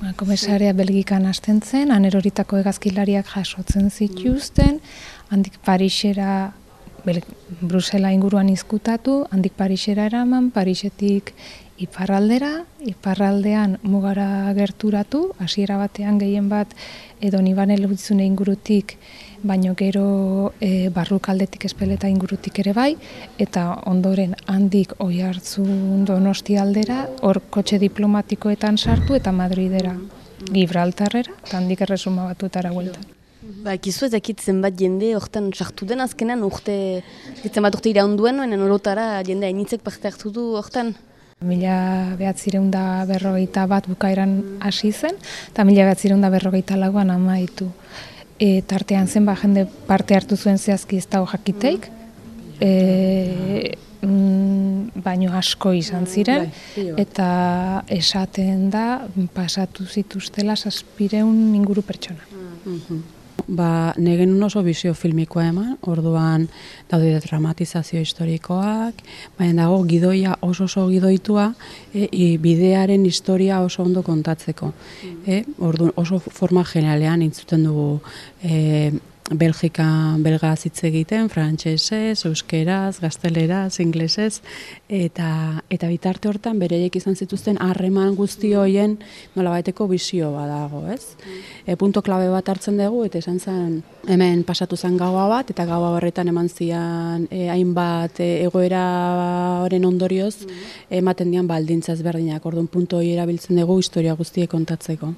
Ba, komisaria belgikan hasten zen, aneroritako egazkilariak jasotzen zituzten, handik Parisera, Bel Brusela inguruan izkutatu, handik Parisera eraman, Parisetik iparraldera, iparraldean mugara gerturatu, hasiera batean gehien bat edo nibane lehutzune ingurutik, baino gero e, barrukaldetik espeleta ingurutik ere bai, eta ondoren handik oi hartzun donosti aldera, hor kotxe diplomatikoetan sartu eta Madridera, Gibraltarrera, eta handik erresuma batutara gueltan. Ba, kizu ez dakit zenbat jende hortan sartu den azkenan urte, zenbat urte iraunduen, noen orotara jende hainitzek parte hartu du hortan? Mila behatzireun da berrogeita bat bukaeran hasi zen, eta mila behatzireun da berrogeita lauan amaitu. E, tartean zen ba, jende parte hartu zuen zehazki ez dago jakiteik, e, mm, baino asko izan ziren, bai, eta esaten da pasatu zituztela saspireun inguru pertsona. Mm ba, negen oso bizio filmikoa eman, orduan daude dramatizazio historikoak, baina dago gidoia oso oso gidoitua, e, bidearen historia oso ondo kontatzeko. E, orduan oso forma generalean intzuten dugu e, Belgika belga hitz egiten, frantsesez, euskeraz, gazteleraz, inglesez eta eta bitarte hortan bereiek izan zituzten harreman guzti hoien nolabaiteko bizio badago, ez? E, punto klabe bat hartzen dugu eta esan zen hemen pasatu zen gaua bat eta gaua horretan eman zian e, hainbat e, egoera horren ondorioz ematen dian baldintza ezberdinak. Orduan punto hori erabiltzen dugu historia guztiek kontatzeko.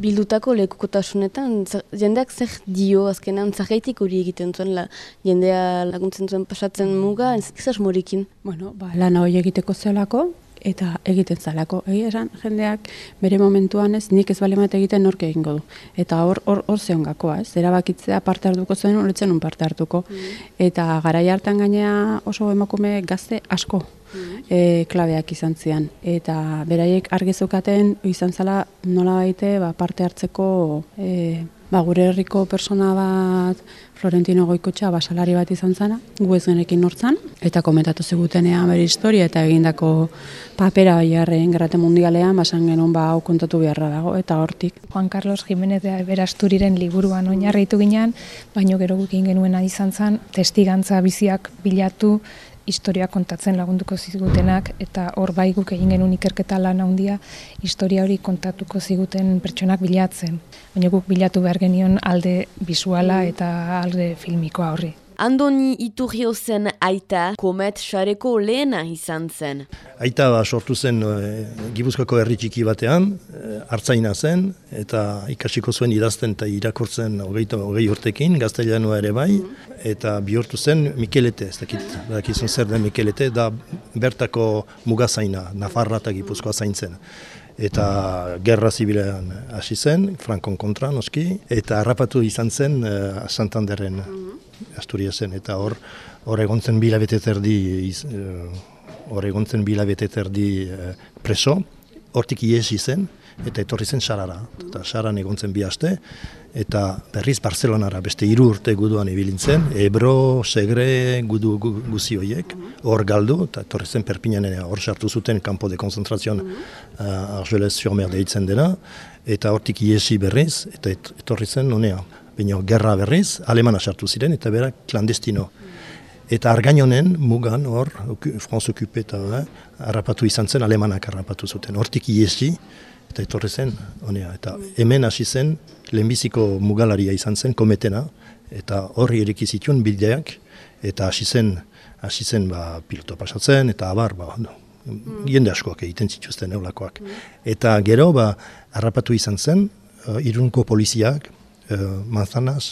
Bildutako lekukotasunetan jendeak zer dio azkena zahaitik hori egiten zuen, la, jendea laguntzen zuen pasatzen muga, ez morikin? Bueno, ba, lana hori egiteko zelako, eta egiten zalako. Egi esan, jendeak bere momentuan ez, nik ez bale egiten norke egingo du. Eta hor, hor, hor zehon gakoa, ez, erabakitzea parte hartuko zuen, horretzen un parte hartuko. Mm. Eta garai hartan gainea oso emakume gazte asko mm. e, klabeak izan zian. Eta beraiek argizukaten izan zala nola baite ba, parte hartzeko e, ba, gure herriko persona bat Florentino Goikotxa basalari bat izan zana, gu ez genekin nortzan, eta komentatu zigutenean bere historia eta egindako papera jarren gerrate mundialean, basan genuen ba, hau kontatu beharra dago, eta hortik. Juan Carlos Jiménez de Berasturiren liburuan oinarritu ginen, baino gero gukin genuen izan zen, testigantza biziak bilatu, historia kontatzen lagunduko zigutenak eta hor bai guk egin genuen ikerketa lan handia historia hori kontatuko ziguten pertsonak bilatzen. Baina guk bilatu behar genion alde bisuala eta alde filmikoa horri. Andoni Iturrio zen aita komet xareko lehena izan zen. Aita ba, sortu zen e, Gipuzkoako herri txiki batean, hartzaina zen, eta ikasiko zuen idazten eta irakurtzen hogeita hogei urtekin, gaztelianua ere bai, eta bihurtu zen Mikelete, ez dakit, dakizun zer den Mikelete, da bertako mugazaina, Nafarra eta Gipuzkoa zaintzen. Eta gerra zibilean hasi zen, Frankon kontra noski, eta harrapatu izan zen uh, Santanderren Asturiasen eta hor hor egontzen bila bete terdi eh, hor egontzen bila bete terdi eh, preso hortik iesi zen eta etorri zen sarara eta saran egontzen bi aste eta berriz Barcelonara beste hiru urte guduan ibilintzen Ebro, Segre, gudu guzi horiek hor galdu eta etorri zen Perpignanen hor sartu zuten kampo de konzentrazion uh, Argelez sur Mer deitzen dena eta hortik iesi berriz eta etorri zen honea baina gerra berriz, alemana sartu ziren, eta berak klandestino. Eta argainonen, mugan, hor, Franz Okupe eta eh, harrapatu izan zen, alemanak harrapatu zuten. Hortik iesi, eta etorri zen, honea. Eta hemen hasi zen, lehenbiziko mugalaria izan zen, kometena, eta horri eriki zituen bideak, eta hasi zen, hasi zen ba, piloto pasatzen, eta abar, ba, no, jende askoak egiten zituzten eulakoak. Eta gero, ba, harrapatu izan zen, uh, irunko poliziak, uh, Manzanas,